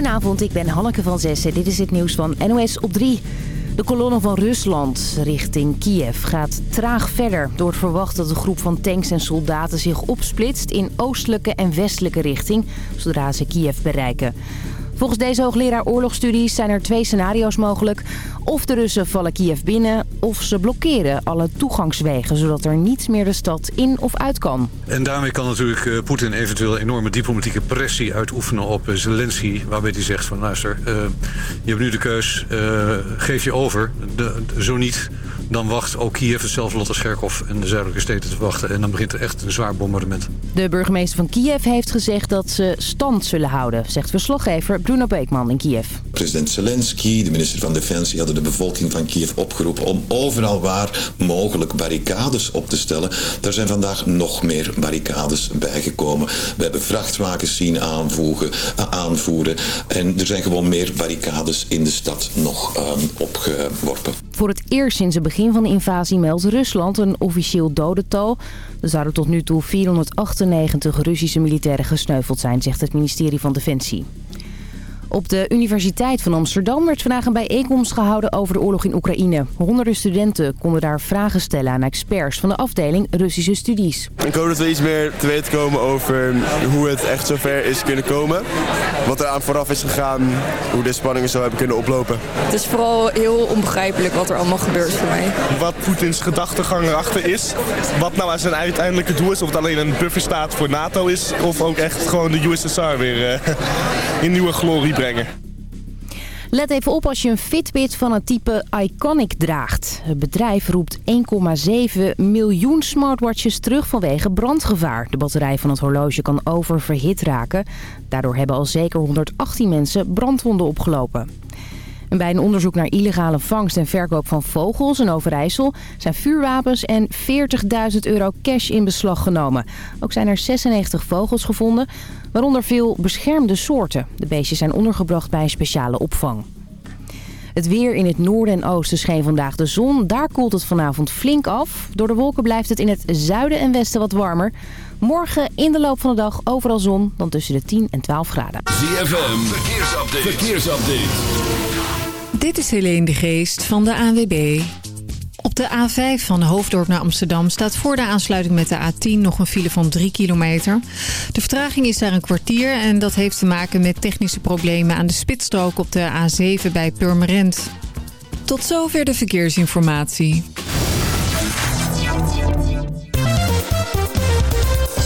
Goedenavond, ik ben Hanneke van Zessen. Dit is het nieuws van NOS op 3. De kolonne van Rusland richting Kiev gaat traag verder. Door het verwacht dat de groep van tanks en soldaten zich opsplitst in oostelijke en westelijke richting, zodra ze Kiev bereiken. Volgens deze hoogleraar oorlogsstudies zijn er twee scenario's mogelijk. Of de Russen vallen Kiev binnen, of ze blokkeren alle toegangswegen... zodat er niets meer de stad in of uit kan. En daarmee kan natuurlijk uh, Poetin eventueel enorme diplomatieke pressie uitoefenen op uh, Zelensky... waarbij hij zegt van luister, uh, je hebt nu de keus, geef je over. Zo niet, dan wacht ook Kiev, hetzelfde lot als Scherkov en de zuidelijke steden te wachten. En dan begint er echt een zwaar bombardement. De burgemeester van Kiev heeft gezegd dat ze stand zullen houden, zegt verslaggever Bruno Beekman in Kiev. President Zelensky, de minister van Defensie, hadden de bevolking van Kiev opgeroepen om overal waar mogelijk barricades op te stellen. Er zijn vandaag nog meer barricades bijgekomen. We hebben vrachtwagens zien aanvoegen, aanvoeren en er zijn gewoon meer barricades in de stad nog um, opgeworpen. Voor het eerst sinds het begin van de invasie meldt Rusland een officieel dodental. Er zouden tot nu toe 498 Russische militairen gesneuveld zijn, zegt het ministerie van Defensie. Op de Universiteit van Amsterdam werd vandaag een bijeenkomst gehouden over de oorlog in Oekraïne. Honderden studenten konden daar vragen stellen aan experts van de afdeling Russische studies. Ik hoop dat we iets meer te weten komen over hoe het echt zover is kunnen komen. Wat er aan vooraf is gegaan, hoe de spanningen zo hebben kunnen oplopen. Het is vooral heel onbegrijpelijk wat er allemaal gebeurt voor mij. Wat Poetins gedachtegang erachter is. Wat nou zijn uiteindelijke doel is. Of het alleen een bufferstaat voor NATO is. Of ook echt gewoon de USSR weer uh, in nieuwe glorie Let even op als je een Fitbit van het type Iconic draagt. Het bedrijf roept 1,7 miljoen smartwatches terug vanwege brandgevaar. De batterij van het horloge kan oververhit raken. Daardoor hebben al zeker 118 mensen brandwonden opgelopen. En bij een onderzoek naar illegale vangst en verkoop van vogels in Overijssel... zijn vuurwapens en 40.000 euro cash in beslag genomen. Ook zijn er 96 vogels gevonden, waaronder veel beschermde soorten. De beestjes zijn ondergebracht bij een speciale opvang. Het weer in het noorden en oosten scheen vandaag de zon. Daar koelt het vanavond flink af. Door de wolken blijft het in het zuiden en westen wat warmer. Morgen in de loop van de dag overal zon, dan tussen de 10 en 12 graden. ZFM, verkeersupdate. verkeersupdate. Dit is Helene de Geest van de ANWB. Op de A5 van Hoofddorp naar Amsterdam staat voor de aansluiting met de A10 nog een file van 3 kilometer. De vertraging is daar een kwartier en dat heeft te maken met technische problemen aan de spitsstrook op de A7 bij Purmerend. Tot zover de verkeersinformatie.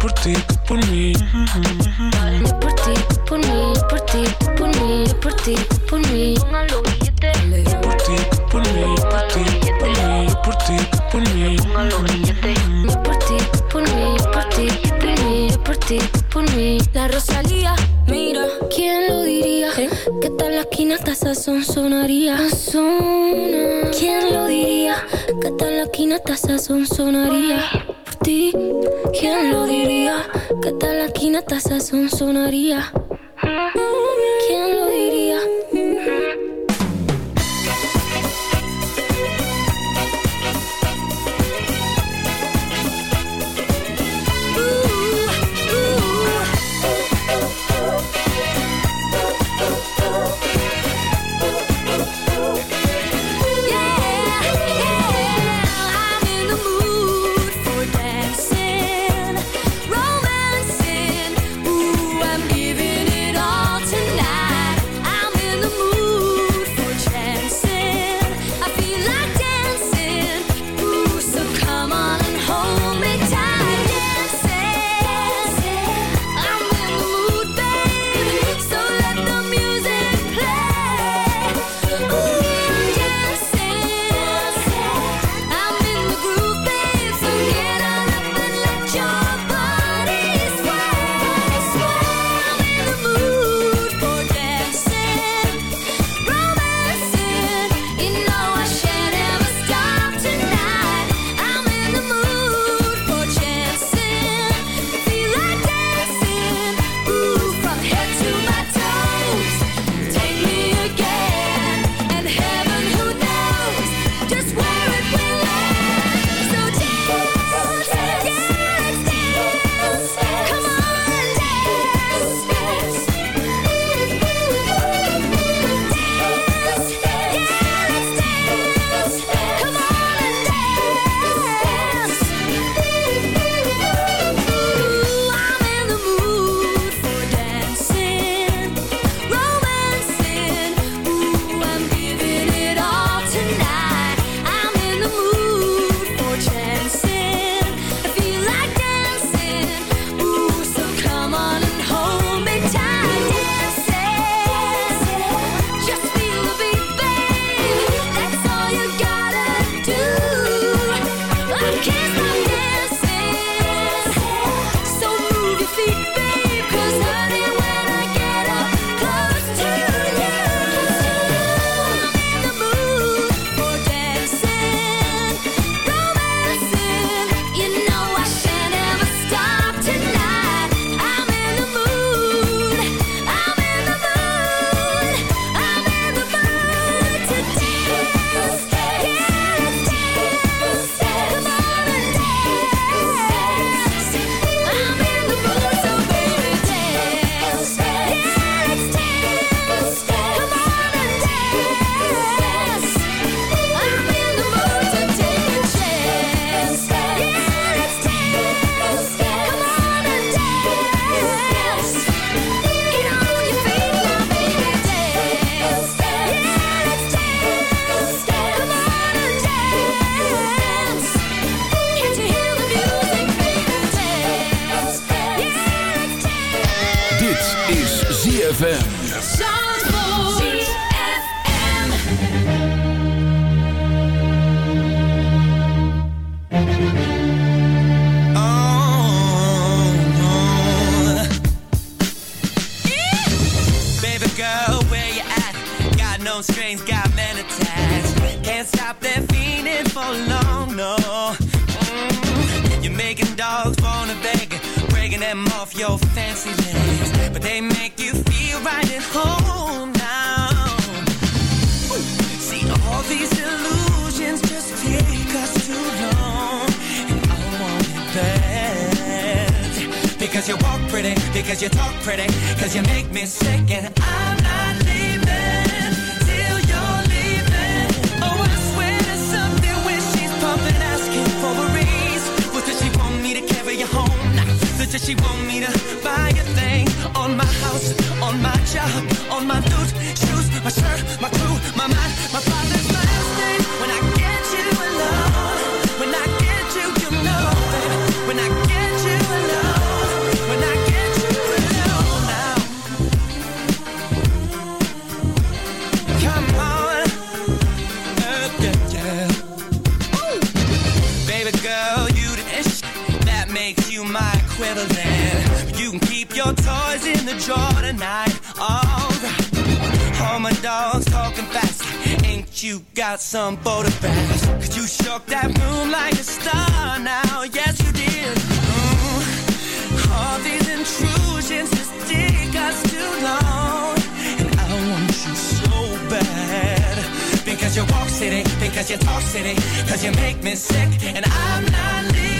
por ti, por mí. por ti, por mí, por ti, por mí, por ti, por mí. Por ti, por mí, por ti, por mí, por ti, por mí. Por ti, por mí, por ti, por mí, por ti, por mí. La Rosalía, mira, ¿quién lo diría? Que tal la esquina hasta son sonaría. ¿Quién lo diría? Que tal la esquina hasta son sonaría. ti. ¿Quién lo diría? Que tal la quina taza son sonaría? Baby girl, where you at? Got no strings, got men attached. Can't stop that feeling for long, no. Mm, You're making dogs wanna beg, breaking them off your fancy legs. But they make Because you walk pretty, because you talk pretty, because you make me sick, and I'm not leaving till you're leaving. Oh, I swear there's something when she's pumping, asking for a raise. What does she want me to carry you home? Nah, does she want me to buy thing on my house, on my job, on my boots, drawer tonight. Alright. All my dogs talking fast. Ain't you got some photographs? Cause you shook that room like a star now. Yes, you did. Mm. All these intrusions just take us too long. And I want you so bad. Because you walk city, because you talk city, because you make me sick. And I'm not leaving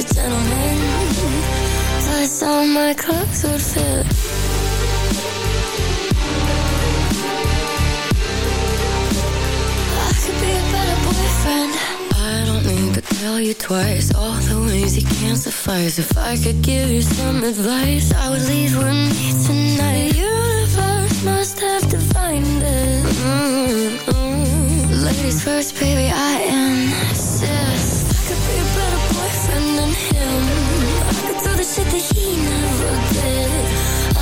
a gentleman. Plus, all my clothes would fit. I could be a better boyfriend. I don't need to tell you twice all the ways you can't suffice. If I could give you some advice, I would leave with me tonight. The universe must have defined it. Mm-mm. Ladies first, baby, I insist. Never.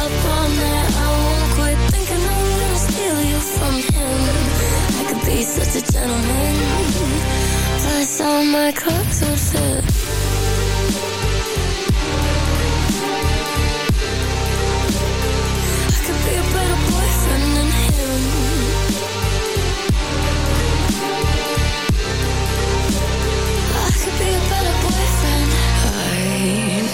Up I won't quit thinking I'm gonna steal you from him. I could be such a gentleman. Plus, all my clothes would fit.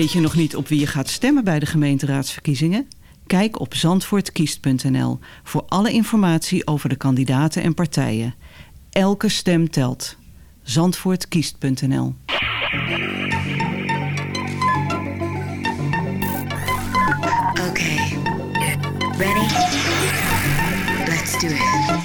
Weet je nog niet op wie je gaat stemmen bij de gemeenteraadsverkiezingen? Kijk op zandvoortkiest.nl voor alle informatie over de kandidaten en partijen. Elke stem telt. Zandvoortkiest.nl Oké, ready? Let's do it.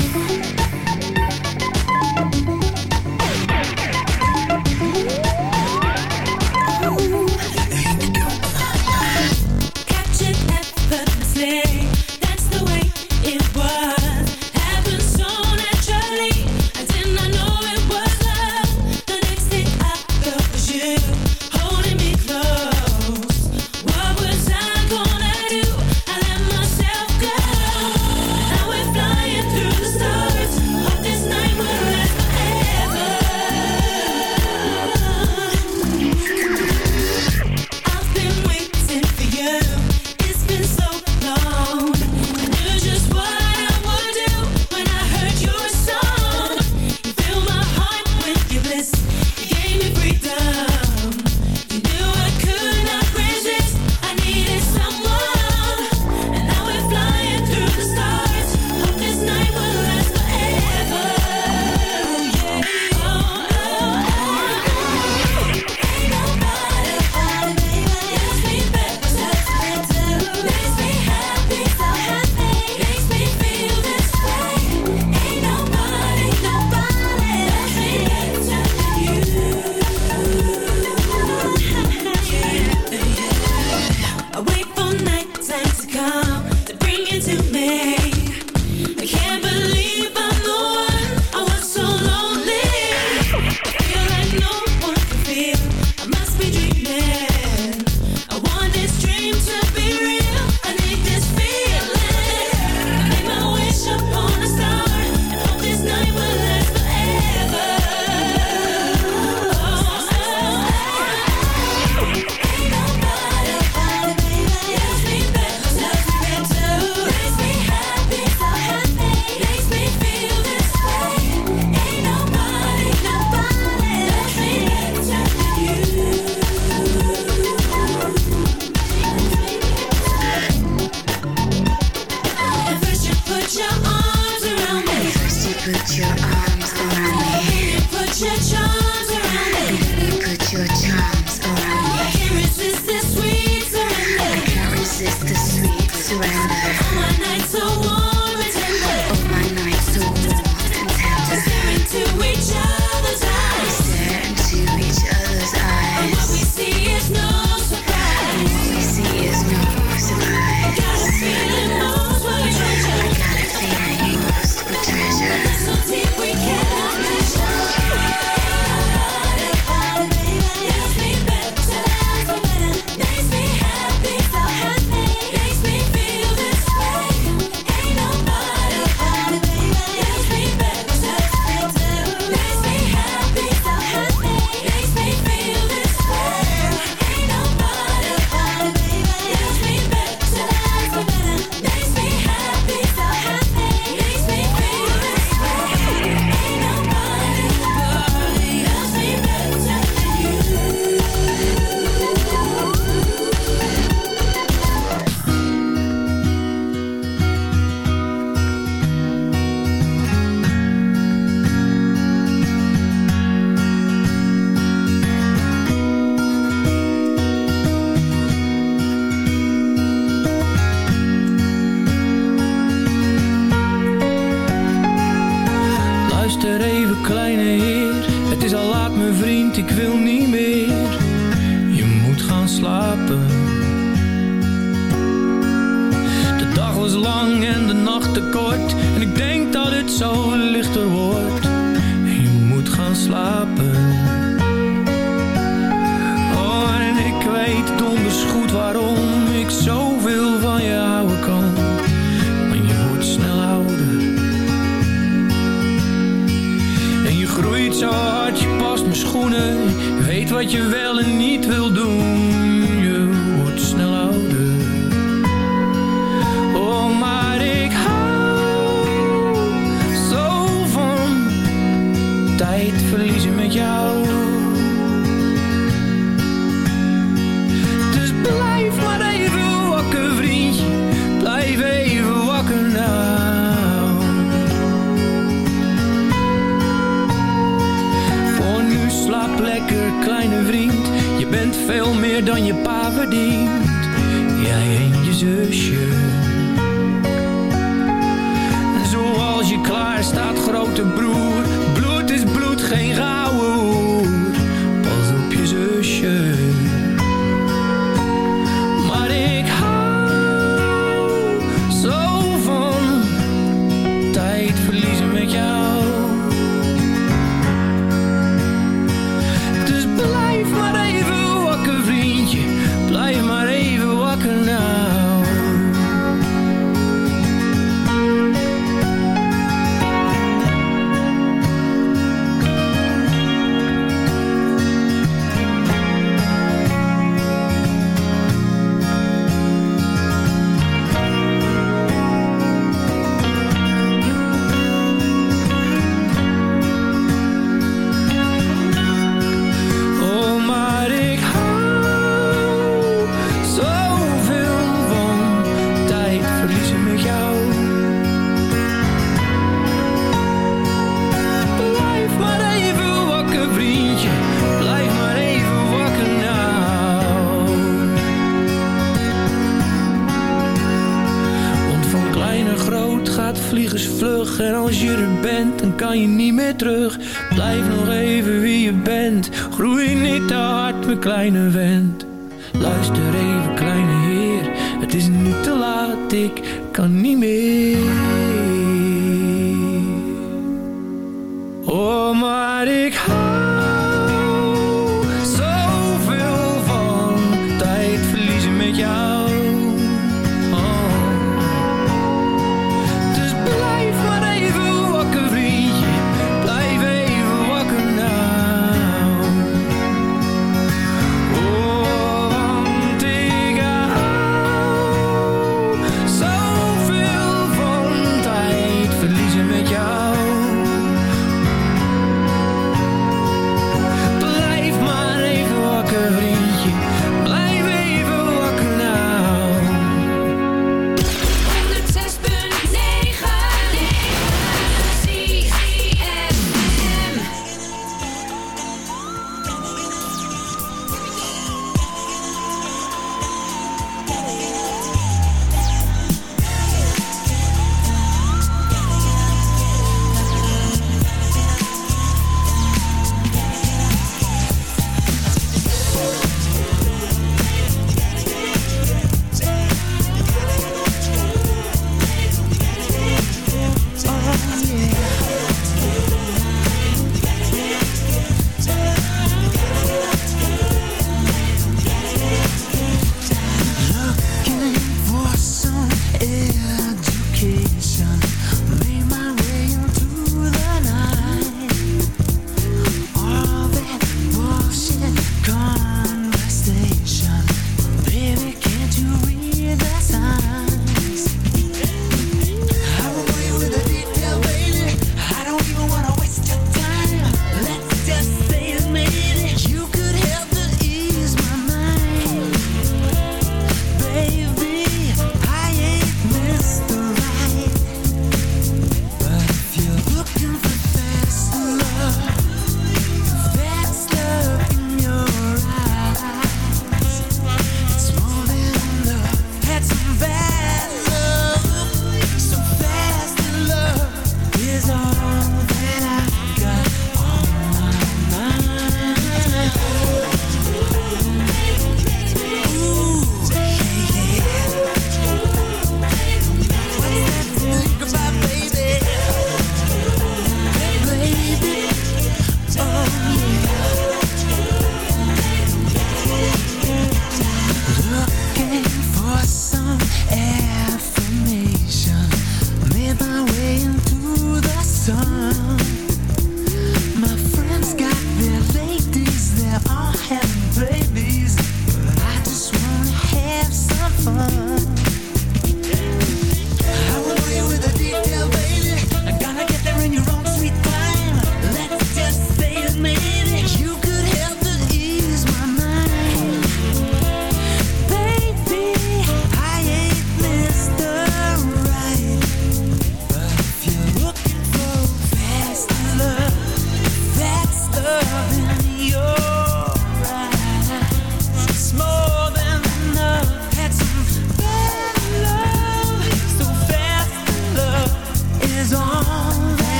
Veel meer dan je pa verdient. Jij en je zusje. Zoals je klaar staat grote broer Bloed is bloed, geen raar Oh, Marikha.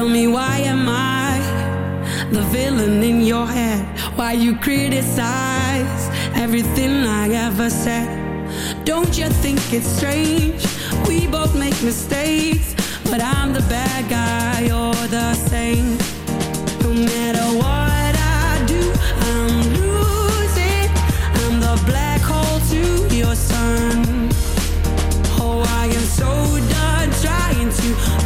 Tell me why am I the villain in your head? Why you criticize everything I ever said? Don't you think it's strange? We both make mistakes, but I'm the bad guy, you're the saint. No matter what I do, I'm losing. I'm the black hole to your sun. Oh, I am so done trying to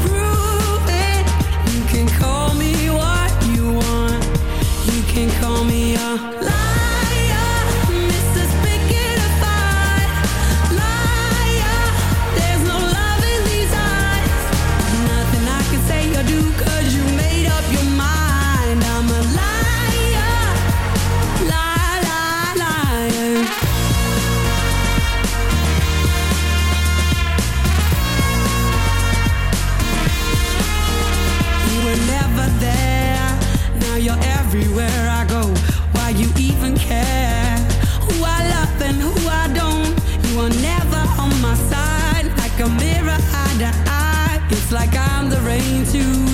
to